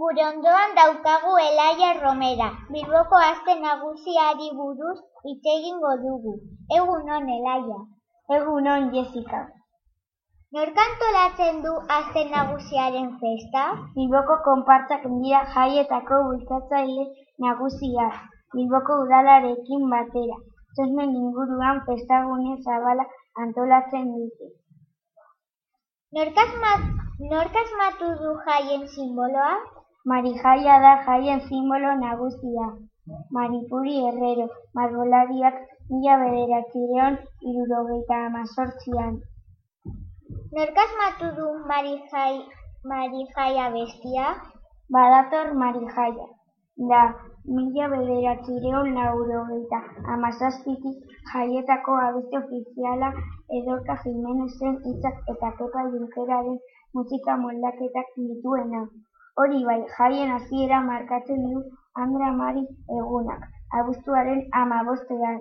Gure ondoan daukagu Elaia Romera, Bilboko aste nagusiari buruz hitz egingo dugu. Egun on Elaia. Egun on Jessica. Nork antolatzen du aste nagusiaren festa? Bilboko konpartzak dira jaietako bultzatzaile nagusiak. Bilboko udalarekin batera. Txosnen inguruan festagune zabala antolatzen dute. Nork asmatu du jaien simboloa? Marijaia da jaien simbolo nagusia. Maripuri Herrero, margolariak mila bederatzireon irurogeita amazortzian. Nork asmatu du Marijai, Marijaia bestia? Badator Marijaia. Da, mila bederatzireon laurogeita amazazpitik jaietako abeste ofiziala Edorka Jimenezen hitzak eta Pepa Junkeraren musika moldaketak dituena. Hori bai, jaien hasiera markatzen du Andra Mari egunak, abuztuaren amabostean.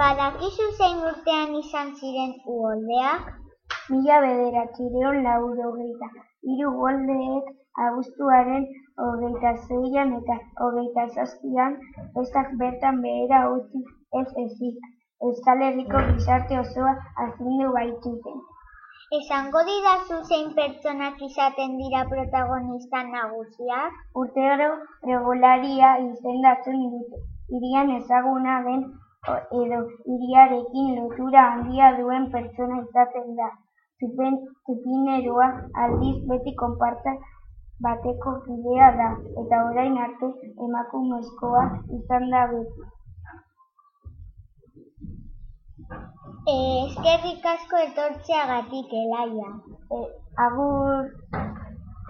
Badakizu zein urtean izan ziren uholdeak? Mila bederatzireon laurogeita. Hiru uholdeek abuztuaren hogeita zeian eta hogeita zazpian festak bertan behera utzi ez ezik. Euskal Herriko gizarte osoa azindu baitzuten. Esango didazu zein pertsonak izaten dira protagonista nagusiak? Urtero regularia izendatzen dute. Irian ezaguna den edo iriarekin lotura handia duen pertsona izaten da. Zupen, zupineroa aldiz beti konpartza bateko kidea da, eta orain arte emakumezkoa izan da beti. Eh, eskerrik asko etortzeagatik, Elaia. Eh, agur.